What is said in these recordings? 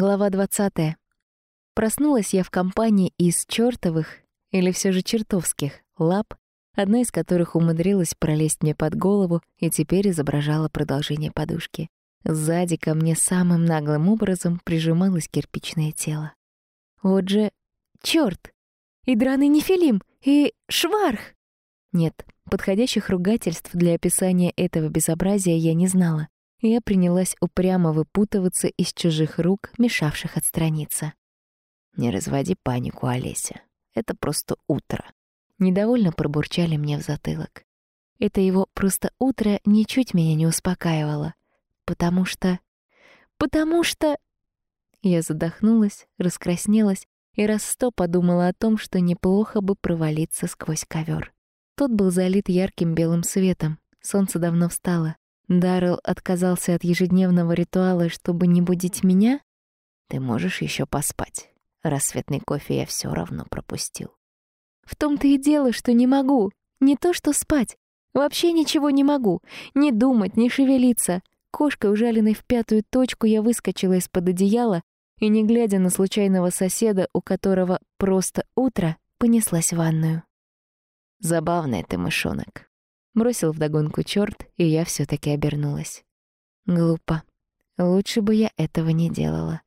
Глава 20. Проснулась я в компании из чёртовых, или всё же чертовских, лап, одна из которых умудрилась пролезть мне под голову и теперь изображала продолжение подушки. Сзади ко мне самым наглым образом прижималось кирпичное тело. Вот же чёрт! И драный нефилим! И шварх! Нет, подходящих ругательств для описания этого безобразия я не знала. Я принялась упрямо выпутываться из чужих рук, мешавших отстраниться. «Не разводи панику, Олеся. Это просто утро». Недовольно пробурчали мне в затылок. Это его «просто утро» ничуть меня не успокаивало. Потому что... Потому что... Я задохнулась, раскраснелась и раз сто подумала о том, что неплохо бы провалиться сквозь ковер. Тот был залит ярким белым светом. Солнце давно встало. Даррелл отказался от ежедневного ритуала, чтобы не будить меня? Ты можешь еще поспать. Рассветный кофе я все равно пропустил. В том-то и дело, что не могу. Не то что спать. Вообще ничего не могу. Не думать, не шевелиться. Кошкой, ужаленной в пятую точку, я выскочила из-под одеяла и, не глядя на случайного соседа, у которого просто утро, понеслась в ванную. Забавный ты мышонок. Бросил вдогонку чёрт, и я всё таки обернулась. Глупо. Лучше бы я этого не делала.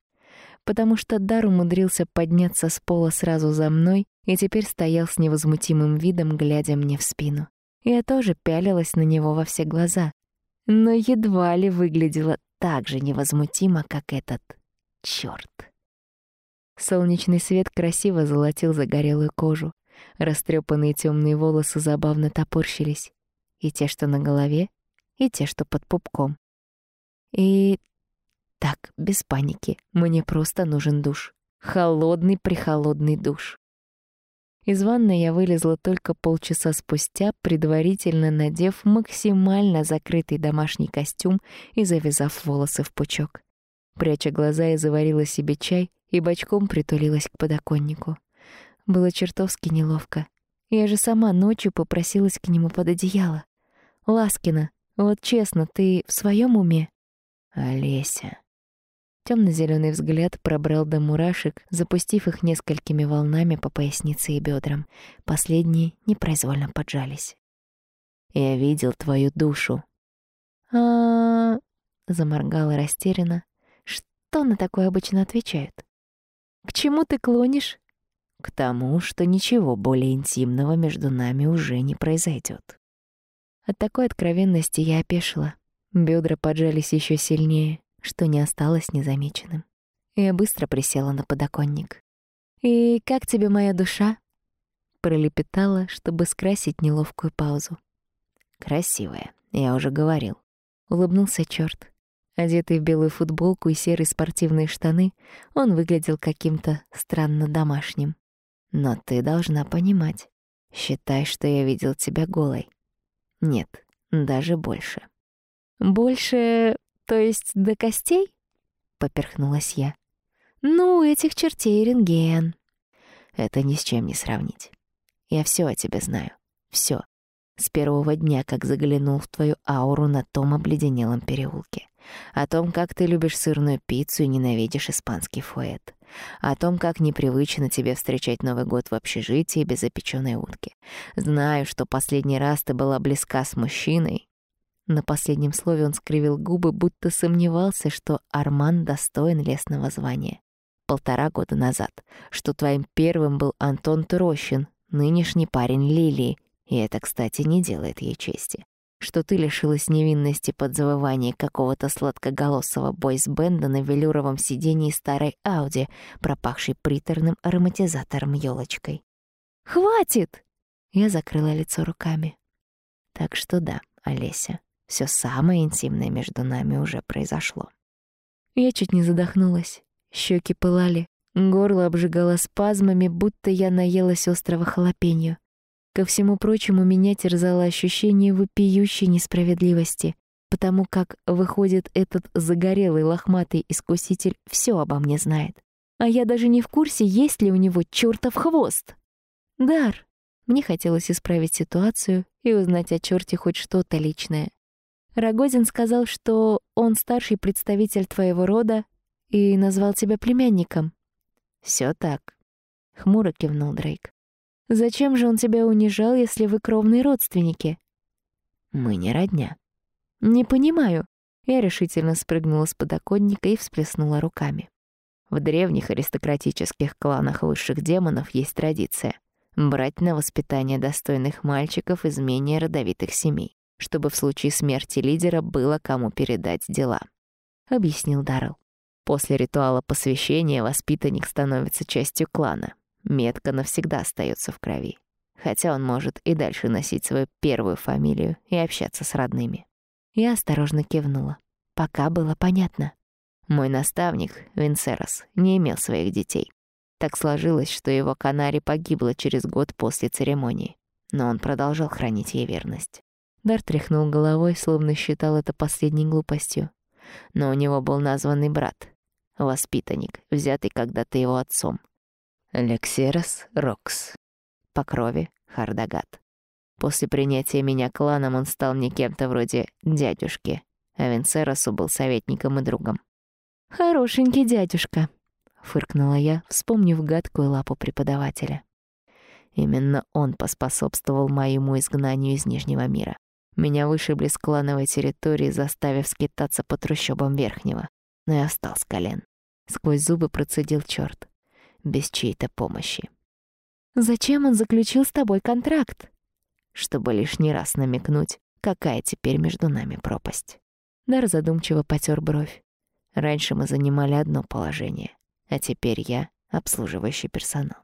Потому что Дар умудрился подняться с пола сразу за мной и теперь стоял с невозмутимым видом, глядя мне в спину. Я тоже пялилась на него во все глаза, но едва ли выглядела так же невозмутимо, как этот чёрт. Солнечный свет красиво золотил загорелую кожу. Растрёпанные тёмные волосы забавно топорщились. И те, что на голове, и те, что под пупком. И так, без паники, мне просто нужен душ. Холодный-прихолодный душ. Из ванной я вылезла только полчаса спустя, предварительно надев максимально закрытый домашний костюм и завязав волосы в пучок. Пряча глаза, я заварила себе чай и бочком притулилась к подоконнику. Было чертовски неловко. Я же сама ночью попросилась к нему под одеяло. Ласкина, вот честно, ты в своем уме? Олеся. Темно-зеленый взгляд пробрал до мурашек, запустив их несколькими волнами по пояснице и бедрам. Последние непроизвольно поджались. Я видел твою душу. А, заморгала растерянно. Что на такое обычно отвечают? К чему ты клонишь? К тому, что ничего более интимного между нами уже не произойдет. От такой откровенности я опешила. Бедра поджались еще сильнее, что не осталось незамеченным. Я быстро присела на подоконник. «И как тебе моя душа?» Пролепетала, чтобы скрасить неловкую паузу. «Красивая, я уже говорил». Улыбнулся чёрт. Одетый в белую футболку и серые спортивные штаны, он выглядел каким-то странно домашним. «Но ты должна понимать. Считай, что я видел тебя голой. Нет, даже больше. Больше, то есть до костей? Поперхнулась я. Ну, этих чертей рентген. Это ни с чем не сравнить. Я все о тебе знаю. Все. С первого дня, как заглянул в твою ауру на том обледенелом переулке. О том, как ты любишь сырную пиццу и ненавидишь испанский фуэт. О том, как непривычно тебе встречать Новый год в общежитии без запечённой утки. Знаю, что последний раз ты была близка с мужчиной. На последнем слове он скривил губы, будто сомневался, что Арман достоин лесного звания. Полтора года назад, что твоим первым был Антон Трощин, нынешний парень Лилии, и это, кстати, не делает ей чести что ты лишилась невинности под завывание какого-то сладкоголосого бойс-бенда на велюровом сидении старой Ауди, пропахшей приторным ароматизатором ёлочкой. «Хватит!» Я закрыла лицо руками. Так что да, Олеся, всё самое интимное между нами уже произошло. Я чуть не задохнулась. Щеки пылали, горло обжигало спазмами, будто я наелась острого халапеньо. Ко всему прочему, меня терзало ощущение вопиющей несправедливости, потому как, выходит, этот загорелый лохматый искуситель все обо мне знает. А я даже не в курсе, есть ли у него чертов хвост. Дар. Мне хотелось исправить ситуацию и узнать о черте хоть что-то личное. Рогозин сказал, что он старший представитель твоего рода, и назвал тебя племянником. Все так. Хмуро кивнул Дрейк. Зачем же он тебя унижал, если вы кровные родственники? Мы не родня. Не понимаю. Я решительно спрыгнула с подоконника и всплеснула руками. В древних аристократических кланах высших демонов есть традиция брать на воспитание достойных мальчиков из менее родовитых семей, чтобы в случае смерти лидера было кому передать дела, объяснил Даррелл. После ритуала посвящения воспитанник становится частью клана. Метка навсегда остается в крови. Хотя он может и дальше носить свою первую фамилию и общаться с родными. Я осторожно кивнула. Пока было понятно. Мой наставник, Винсерос, не имел своих детей. Так сложилось, что его Канари погибла через год после церемонии, но он продолжал хранить ей верность. Дар тряхнул головой, словно считал это последней глупостью. Но у него был названный брат, воспитанник, взятый когда-то его отцом. Лексерос Рокс. По крови Хардагат. После принятия меня кланом он стал мне кем-то вроде дядюшки, а Винцеросу был советником и другом. «Хорошенький дядюшка», — фыркнула я, вспомнив гадкую лапу преподавателя. Именно он поспособствовал моему изгнанию из Нижнего мира. Меня вышибли с клановой территории, заставив скитаться по трущобам Верхнего. Но я встал с колен. Сквозь зубы процедил черт, Без чьей-то помощи. «Зачем он заключил с тобой контракт?» Чтобы лишний раз намекнуть, какая теперь между нами пропасть. Дар задумчиво потер бровь. Раньше мы занимали одно положение, а теперь я — обслуживающий персонал.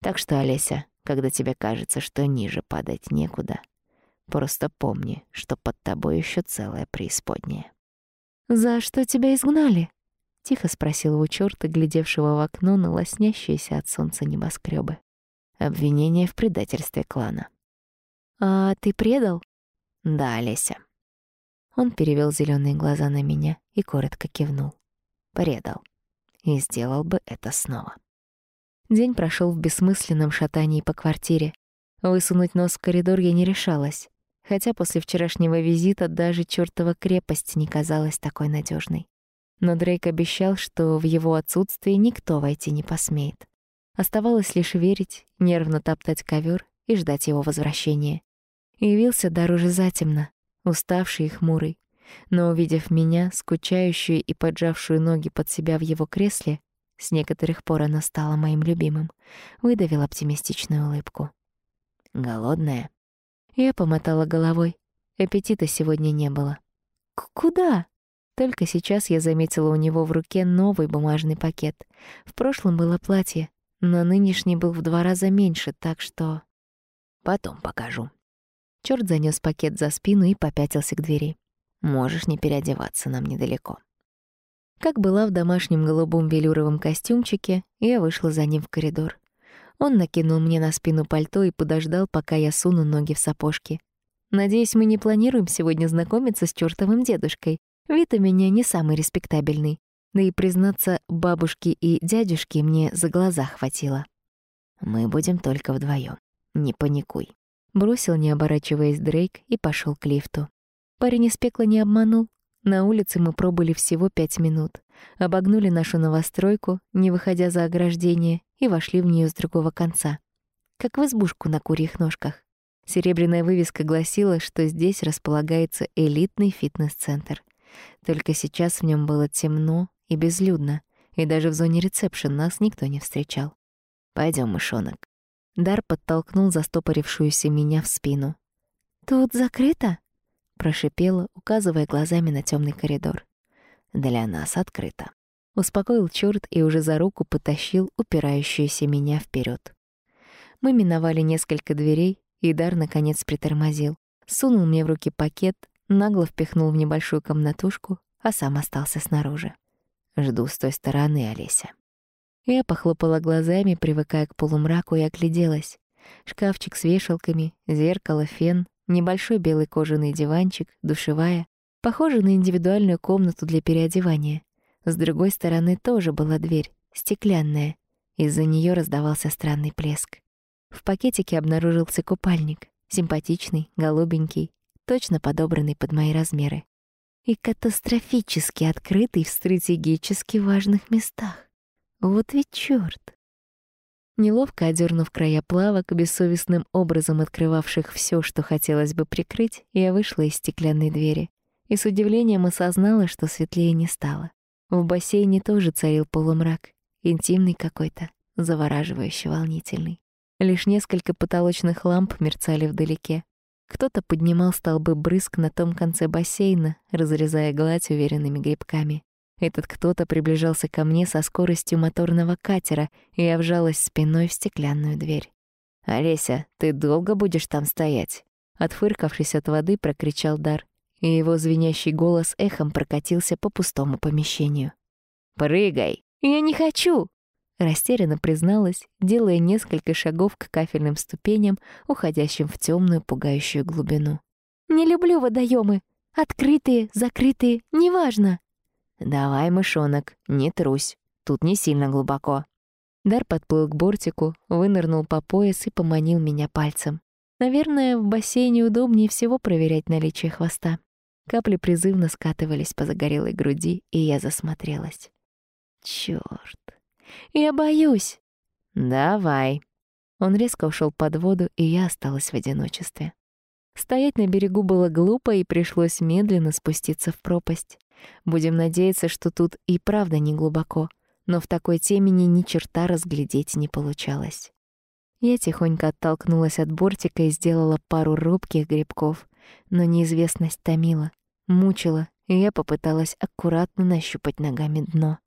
Так что, Олеся, когда тебе кажется, что ниже падать некуда, просто помни, что под тобой еще целая преисподняя. «За что тебя изгнали?» — тихо спросил у чёрта, глядевшего в окно на лоснящиеся от солнца небоскребы. Обвинение в предательстве клана. «А ты предал?» «Да, Олеся». Он перевел зеленые глаза на меня и коротко кивнул. «Предал. И сделал бы это снова». День прошел в бессмысленном шатании по квартире. Высунуть нос в коридор я не решалась, хотя после вчерашнего визита даже чёртова крепость не казалась такой надежной. Но Дрейк обещал, что в его отсутствии никто войти не посмеет. Оставалось лишь верить, нервно топтать ковер и ждать его возвращения. Явился дар уже затемно, уставший и хмурый. Но, увидев меня, скучающую и поджавшую ноги под себя в его кресле, с некоторых пор она стала моим любимым, выдавил оптимистичную улыбку. «Голодная?» Я помотала головой. Аппетита сегодня не было. «Куда?» Только сейчас я заметила у него в руке новый бумажный пакет. В прошлом было платье, но нынешний был в два раза меньше, так что... Потом покажу. Чёрт занёс пакет за спину и попятился к двери. Можешь не переодеваться, нам недалеко. Как была в домашнем голубом велюровом костюмчике, я вышла за ним в коридор. Он накинул мне на спину пальто и подождал, пока я суну ноги в сапожки. Надеюсь, мы не планируем сегодня знакомиться с чёртовым дедушкой. Вид у меня не самый респектабельный. Да и, признаться, бабушки и дядюшки мне за глаза хватило. Мы будем только вдвоем. Не паникуй бросил, не оборачиваясь Дрейк, и пошел к лифту. Парень из пекла не обманул. На улице мы пробыли всего пять минут. Обогнули нашу новостройку, не выходя за ограждение, и вошли в нее с другого конца. Как в избушку на курьих ножках. Серебряная вывеска гласила, что здесь располагается элитный фитнес-центр. Только сейчас в нем было темно и безлюдно, и даже в зоне ресепшн нас никто не встречал. Пойдем, мышонок. Дар подтолкнул застопорившуюся меня в спину. «Тут закрыто?» — прошипела, указывая глазами на темный коридор. «Для нас открыто». Успокоил чёрт и уже за руку потащил упирающуюся меня вперед. Мы миновали несколько дверей, и Дар наконец притормозил. Сунул мне в руки пакет, нагло впихнул в небольшую комнатушку, а сам остался снаружи. «Жду с той стороны, Олеся». Я похлопала глазами, привыкая к полумраку, и огляделась. Шкафчик с вешалками, зеркало, фен, небольшой белый кожаный диванчик, душевая. Похоже на индивидуальную комнату для переодевания. С другой стороны тоже была дверь, стеклянная. Из-за нее раздавался странный плеск. В пакетике обнаружился купальник. Симпатичный, голубенький, точно подобранный под мои размеры. и катастрофически открытый в стратегически важных местах. Вот ведь чёрт. Неловко одернув края плавок, бессовестным образом открывавших все, что хотелось бы прикрыть, я вышла из стеклянной двери и с удивлением осознала, что светлее не стало. В бассейне тоже царил полумрак, интимный какой-то, завораживающий, волнительный. Лишь несколько потолочных ламп мерцали вдалеке. Кто-то поднимал столбы брызг на том конце бассейна, разрезая гладь уверенными грибками. Этот кто-то приближался ко мне со скоростью моторного катера, и я вжалась спиной в стеклянную дверь. «Олеся, ты долго будешь там стоять?» Отфыркавшись от воды, прокричал Дар, и его звенящий голос эхом прокатился по пустому помещению. «Прыгай!» «Я не хочу!» Растерянно призналась, делая несколько шагов к кафельным ступеням, уходящим в темную пугающую глубину. «Не люблю водоемы. Открытые, закрытые, неважно». «Давай, мышонок, не трусь. Тут не сильно глубоко». Дар подплыл к бортику, вынырнул по пояс и поманил меня пальцем. Наверное, в бассейне удобнее всего проверять наличие хвоста. Капли призывно скатывались по загорелой груди, и я засмотрелась. Чёрт. Я боюсь. Давай. Он резко ушел под воду, и я осталась в одиночестве. Стоять на берегу было глупо, и пришлось медленно спуститься в пропасть. Будем надеяться, что тут и правда не глубоко, но в такой темени ни черта разглядеть не получалось. Я тихонько оттолкнулась от бортика и сделала пару робких грибков, но неизвестность томила, мучила, и я попыталась аккуратно нащупать ногами дно,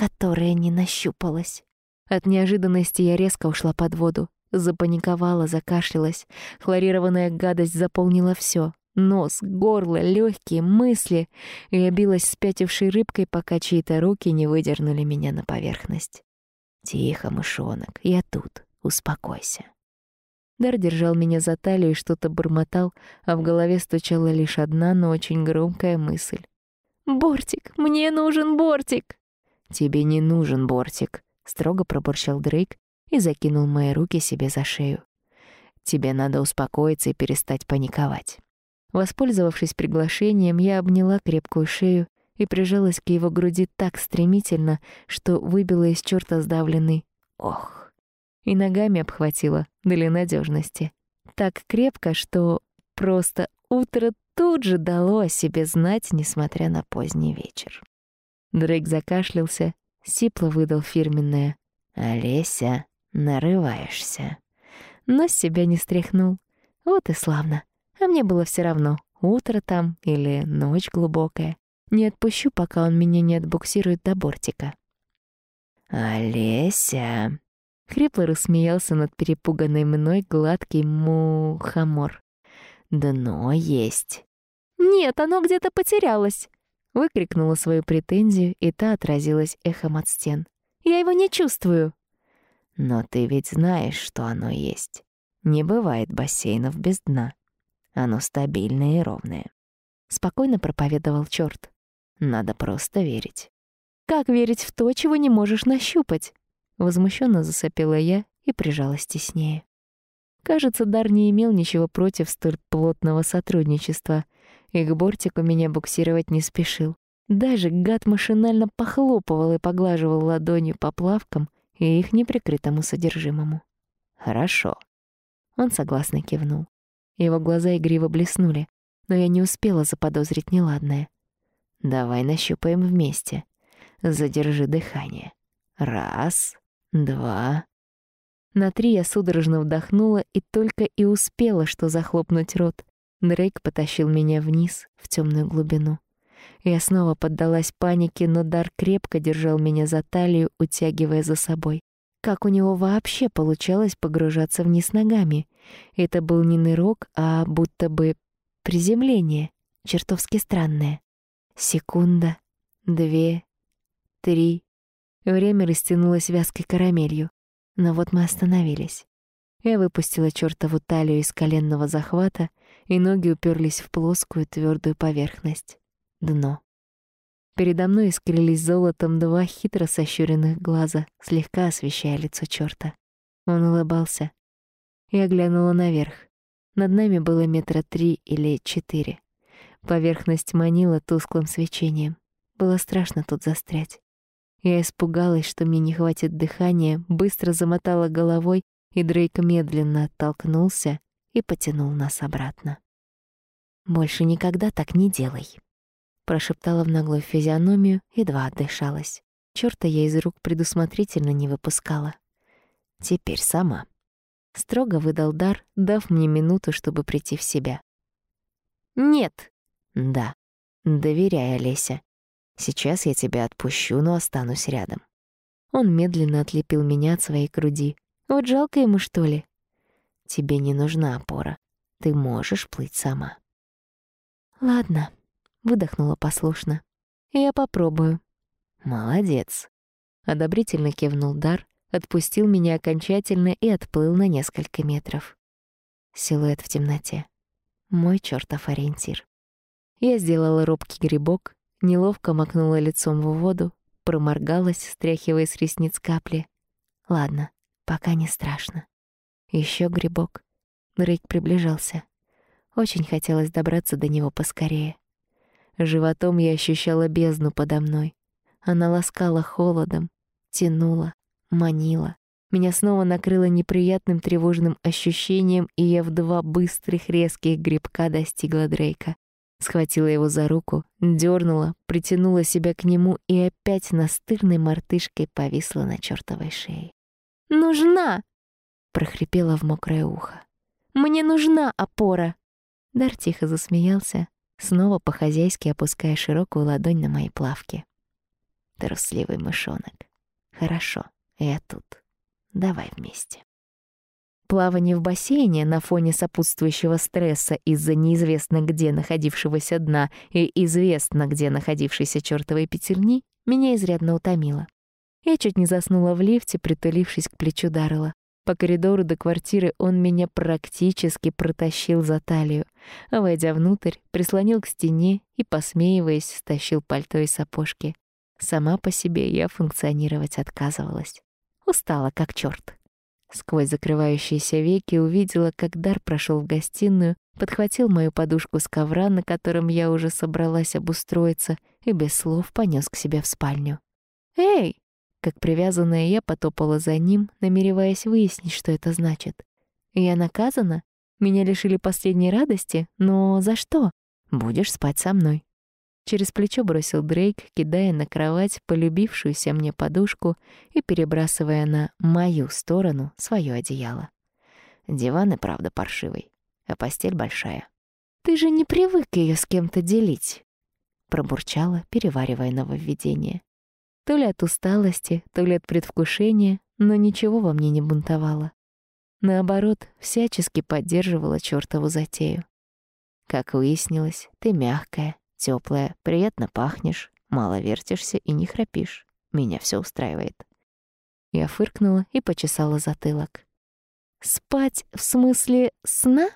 которое не нащупалось. От неожиданности я резко ушла под воду, запаниковала, закашлялась. Хлорированная гадость заполнила все: Нос, горло, легкие, мысли. Я билась спятившей рыбкой, пока чьи-то руки не выдернули меня на поверхность. «Тихо, мышонок, я тут, успокойся». Дар держал меня за талию и что-то бормотал, а в голове стучала лишь одна, но очень громкая мысль. «Бортик! Мне нужен бортик!» «Тебе не нужен бортик», — строго пробурчал Дрейк и закинул мои руки себе за шею. «Тебе надо успокоиться и перестать паниковать». Воспользовавшись приглашением, я обняла крепкую шею и прижалась к его груди так стремительно, что выбила из чёрта сдавленный «ох». И ногами обхватила для надежности. Так крепко, что просто утро тут же дало о себе знать, несмотря на поздний вечер. Дрейк закашлялся, сипло выдал фирменное «Олеся, нарываешься». Но с себя не стряхнул. Вот и славно. А мне было все равно, утро там или ночь глубокая. Не отпущу, пока он меня не отбуксирует до бортика. «Олеся!» — хрипло рассмеялся над перепуганной мной гладкий мухомор. «Дно есть». «Нет, оно где-то потерялось!» — выкрикнула свою претензию, и та отразилась эхом от стен. «Я его не чувствую!» «Но ты ведь знаешь, что оно есть. Не бывает бассейнов без дна». Оно стабильное и ровное. Спокойно проповедовал чёрт. Надо просто верить. Как верить в то, чего не можешь нащупать? Возмущенно засопела я и прижалась теснее. Кажется, Дар не имел ничего против столь плотного сотрудничества, и к бортику меня буксировать не спешил. Даже гад машинально похлопывал и поглаживал ладонью по плавкам и их неприкрытому содержимому. «Хорошо». Он согласно кивнул. Его глаза игриво блеснули, но я не успела заподозрить неладное. «Давай нащупаем вместе. Задержи дыхание. Раз, два...» На три я судорожно вдохнула и только и успела, что захлопнуть рот. Дрейк потащил меня вниз, в темную глубину. Я снова поддалась панике, но Дар крепко держал меня за талию, утягивая за собой. Как у него вообще получалось погружаться вниз ногами? Это был не нырок, а будто бы приземление, чертовски странное. Секунда, две, три. Время растянулось вязкой карамелью. Но вот мы остановились. Я выпустила чертову талию из коленного захвата, и ноги уперлись в плоскую твердую поверхность. Дно. Передо мной искрились золотом два хитро сощуренных глаза, слегка освещая лицо чёрта. Он улыбался. Я глянула наверх. Над нами было метра три или четыре. Поверхность манила тусклым свечением. Было страшно тут застрять. Я испугалась, что мне не хватит дыхания, быстро замотала головой, и Дрейк медленно оттолкнулся и потянул нас обратно. «Больше никогда так не делай», — прошептала в наглую физиономию, едва отдышалась. Чёрта я из рук предусмотрительно не выпускала. «Теперь сама», — строго выдал дар, дав мне минуту, чтобы прийти в себя. «Нет!» «Да, доверяй, Олеся. Сейчас я тебя отпущу, но останусь рядом». Он медленно отлепил меня от своей груди. Вот жалко ему, что ли? Тебе не нужна опора. Ты можешь плыть сама. Ладно, выдохнула послушно. Я попробую. Молодец. Одобрительно кивнул Дар, отпустил меня окончательно и отплыл на несколько метров. Силуэт в темноте. Мой чертов ориентир. Я сделала робкий грибок, неловко макнула лицом в воду, проморгалась, стряхивая с ресниц капли. Ладно, пока не страшно. Еще грибок. Дрейк приближался. Очень хотелось добраться до него поскорее. Животом я ощущала бездну подо мной. Она ласкала холодом, тянула, манила. Меня снова накрыло неприятным тревожным ощущением, и я в два быстрых резких грибка достигла Дрейка. Схватила его за руку, дернула, притянула себя к нему и опять настырной мартышкой повисла на чертовой шее. «Нужна!» — прохрипела в мокрое ухо. «Мне нужна опора!» Дар тихо засмеялся, снова по-хозяйски опуская широкую ладонь на мои плавки. «Трусливый мышонок. Хорошо, я тут. Давай вместе». Плавание в бассейне на фоне сопутствующего стресса из-за неизвестно где находившегося дна и известно где находившейся чертовой петельни меня изрядно утомило. Я чуть не заснула в лифте, притулившись к плечу Даррела. По коридору до квартиры он меня практически протащил за талию, а, войдя внутрь, прислонил к стене и, посмеиваясь, стащил пальто и сапожки. Сама по себе я функционировать отказывалась. Устала, как чёрт. Сквозь закрывающиеся веки увидела, как Дар прошел в гостиную, подхватил мою подушку с ковра, на котором я уже собралась обустроиться, и без слов понес к себе в спальню. «Эй!» Как привязанная я потопала за ним, намереваясь выяснить, что это значит. Я наказана? Меня лишили последней радости? Но за что? Будешь спать со мной. Через плечо бросил Дрейк, кидая на кровать полюбившуюся мне подушку и перебрасывая на мою сторону свое одеяло. Диван и правда паршивый, а постель большая. «Ты же не привык ее с кем-то делить», — пробурчала, переваривая нововведение. То ли от усталости, то ли от предвкушения, но ничего во мне не бунтовало. Наоборот, всячески поддерживала чёртову затею. Как выяснилось, ты мягкая, Теплая, приятно пахнешь, мало вертишься и не храпишь. Меня все устраивает. Я фыркнула и почесала затылок. «Спать в смысле сна?»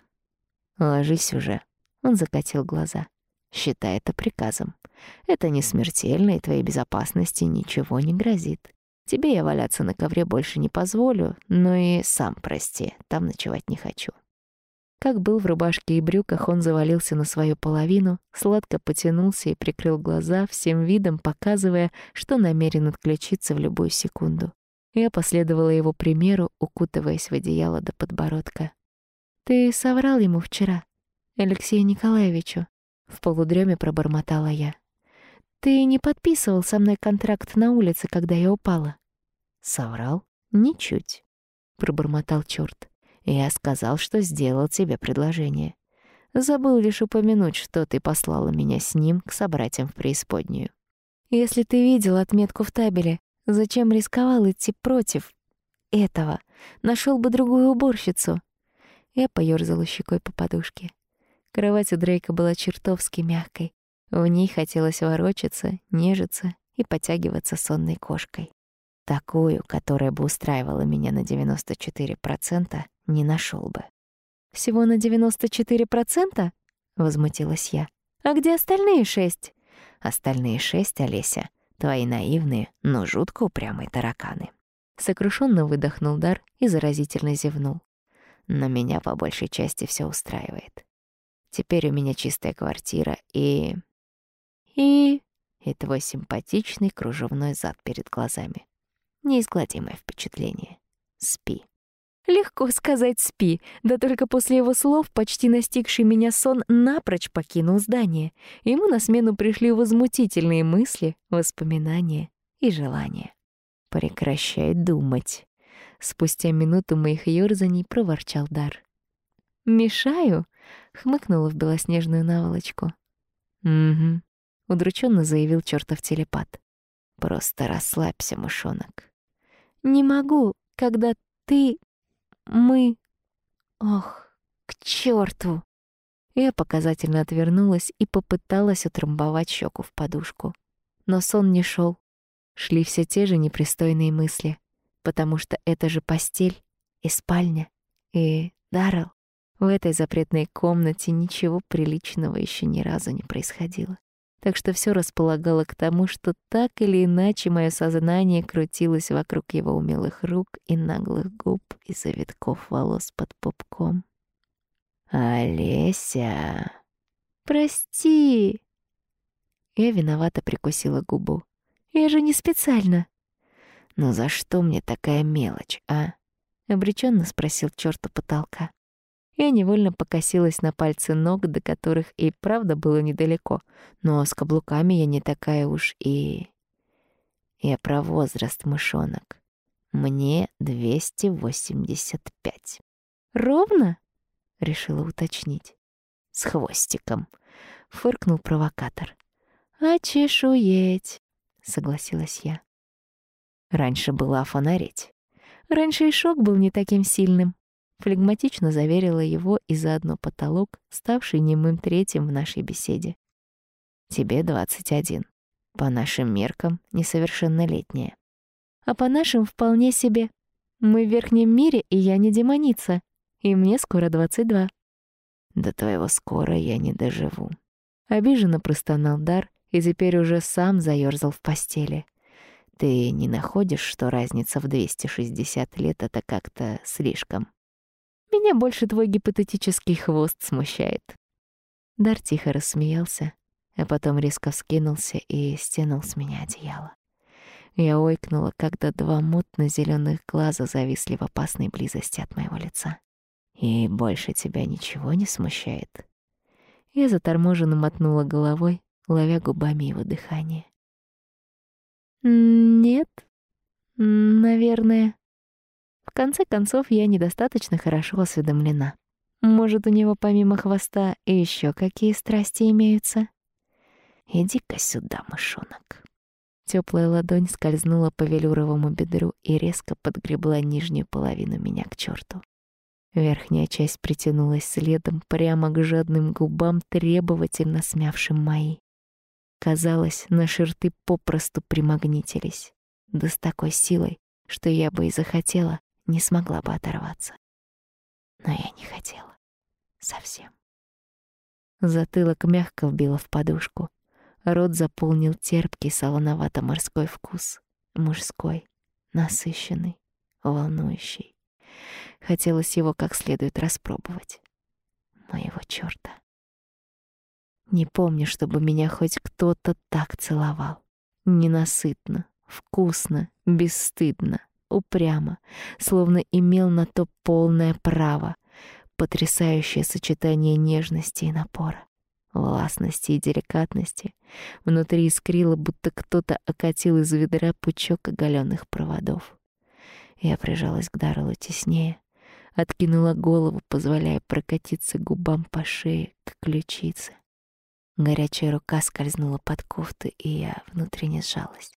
«Ложись уже». Он закатил глаза. «Считай это приказом. Это не смертельно, и твоей безопасности ничего не грозит. Тебе я валяться на ковре больше не позволю, но и сам прости, там ночевать не хочу». Как был в рубашке и брюках, он завалился на свою половину, сладко потянулся и прикрыл глаза, всем видом показывая, что намерен отключиться в любую секунду. Я последовала его примеру, укутываясь в одеяло до подбородка. «Ты соврал ему вчера, Алексею Николаевичу», — в полудреме пробормотала я. «Ты не подписывал со мной контракт на улице, когда я упала?» «Соврал? Ничуть», — пробормотал чёрт. Я сказал, что сделал тебе предложение. Забыл лишь упомянуть, что ты послала меня с ним к собратьям в преисподнюю. Если ты видел отметку в табеле, зачем рисковал идти против этого? Нашел бы другую уборщицу. Я поёрзала щекой по подушке. Кровать у Дрейка была чертовски мягкой. В ней хотелось ворочаться, нежиться и потягиваться сонной кошкой. Такую, которая бы устраивала меня на 94%, не нашел бы. «Всего на 94%?» — возмутилась я. «А где остальные шесть?» «Остальные шесть, Олеся, твои наивные, но жутко упрямые тараканы». Сокрушенно выдохнул Дар и заразительно зевнул. Но меня по большей части все устраивает. Теперь у меня чистая квартира и... И... И твой симпатичный кружевной зад перед глазами. Неизгладимое впечатление. Спи. Легко сказать «спи», да только после его слов почти настигший меня сон напрочь покинул здание. Ему на смену пришли возмутительные мысли, воспоминания и желания. «Прекращай думать», — спустя минуту моих ёрзаний проворчал Дар. «Мешаю?» — хмыкнула в белоснежную наволочку. «Угу», — удрученно заявил чертов телепат. «Просто расслабься, мышонок». «Не могу, когда ты мы... Ох, к черту! Я показательно отвернулась и попыталась утрамбовать щеку в подушку. Но сон не шел. Шли все те же непристойные мысли, потому что это же постель и спальня. И, Даррелл, в этой запретной комнате ничего приличного еще ни разу не происходило так что все располагало к тому, что так или иначе мое сознание крутилось вокруг его умелых рук и наглых губ и завитков волос под пупком. «Олеся!» «Прости!» Я виновато прикусила губу. «Я же не специально!» «Ну за что мне такая мелочь, а?» — обреченно спросил чёрт у потолка. Я невольно покосилась на пальцы ног, до которых и правда было недалеко. Но с каблуками я не такая уж и... Я про возраст мышонок. Мне 285. «Ровно?» — решила уточнить. «С хвостиком», — фыркнул провокатор. «А чешуеть», — согласилась я. Раньше была фонарить. Раньше и шок был не таким сильным. Флегматично заверила его и заодно потолок, ставший немым третьим в нашей беседе. «Тебе 21. По нашим меркам несовершеннолетняя». «А по нашим вполне себе. Мы в верхнем мире, и я не демоница. И мне скоро 22». «До твоего скоро я не доживу». Обиженно простонал Дар и теперь уже сам заёрзал в постели. «Ты не находишь, что разница в 260 лет — это как-то слишком?» Меня больше твой гипотетический хвост смущает. Дар тихо рассмеялся, а потом резко вскинулся и стянул с меня одеяло. Я ойкнула, когда два мутно зеленых глаза зависли в опасной близости от моего лица. «И больше тебя ничего не смущает?» Я заторможенно мотнула головой, ловя губами его дыхание. «Нет, наверное», в конце концов, я недостаточно хорошо осведомлена. Может, у него помимо хвоста и еще какие страсти имеются? Иди-ка сюда, мышонок. Теплая ладонь скользнула по велюровому бедру и резко подгребла нижнюю половину меня к черту. Верхняя часть притянулась следом прямо к жадным губам, требовательно смявшим мои. Казалось, наши рты попросту примагнитились. Да с такой силой, что я бы и захотела, не смогла бы оторваться. Но я не хотела. Совсем. Затылок мягко вбило в подушку. Рот заполнил терпкий солоновато-морской вкус. Мужской, насыщенный, волнующий. Хотелось его как следует распробовать. Моего чёрта. Не помню, чтобы меня хоть кто-то так целовал. Ненасытно, вкусно, бесстыдно, упрямо, словно имел на то полное право. Потрясающее сочетание нежности и напора, властности и деликатности. Внутри искрило, будто кто-то окатил из ведра пучок оголенных проводов. Я прижалась к Дарреллу теснее, откинула голову, позволяя прокатиться губам по шее, к ключице. Горячая рука скользнула под кофту, и я внутренне сжалась.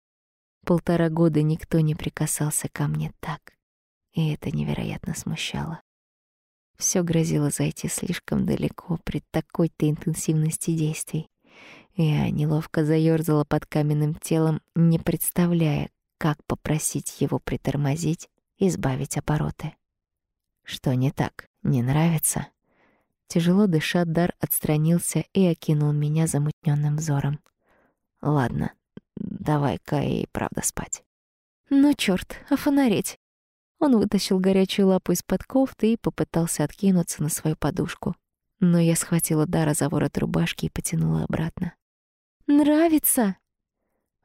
Полтора года никто не прикасался ко мне так, и это невероятно смущало. Все грозило зайти слишком далеко при такой-то интенсивности действий. Я неловко заёрзала под каменным телом, не представляя, как попросить его притормозить и сбавить обороты. Что не так? Не нравится? Тяжело дыша, Дар отстранился и окинул меня замутненным взором. Ладно, Давай-ка и правда спать. Ну чёрт, а фонареть? Он вытащил горячую лапу из-под кофты и попытался откинуться на свою подушку. но я схватила Дара за ворот рубашки и потянула обратно. «Нравится!»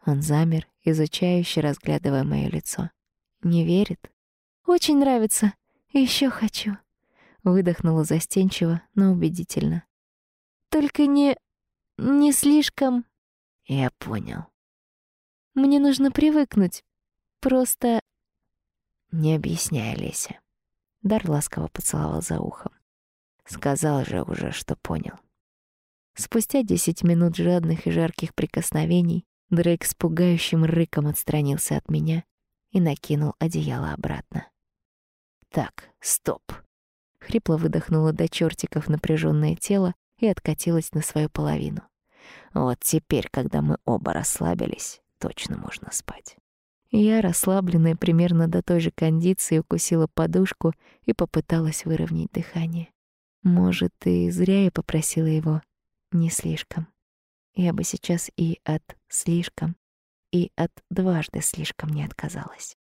Он замер, изучающе разглядывая моё лицо. Не верит? «Очень нравится. Ещё хочу». Выдохнула застенчиво, но убедительно. «Только не... не слишком...» Я понял. «Мне нужно привыкнуть. Просто...» «Не объясняй, Олеся». Дар ласково поцеловал за ухом. Сказал же уже, что понял. Спустя десять минут жадных и жарких прикосновений Дрейк с пугающим рыком отстранился от меня и накинул одеяло обратно. «Так, стоп!» Хрипло выдохнула до чертиков напряженное тело и откатилась на свою половину. «Вот теперь, когда мы оба расслабились, точно можно спать». Я, расслабленная примерно до той же кондиции, укусила подушку и попыталась выровнять дыхание. Может, и зря я попросила его не слишком. Я бы сейчас и от слишком, и от дважды слишком не отказалась.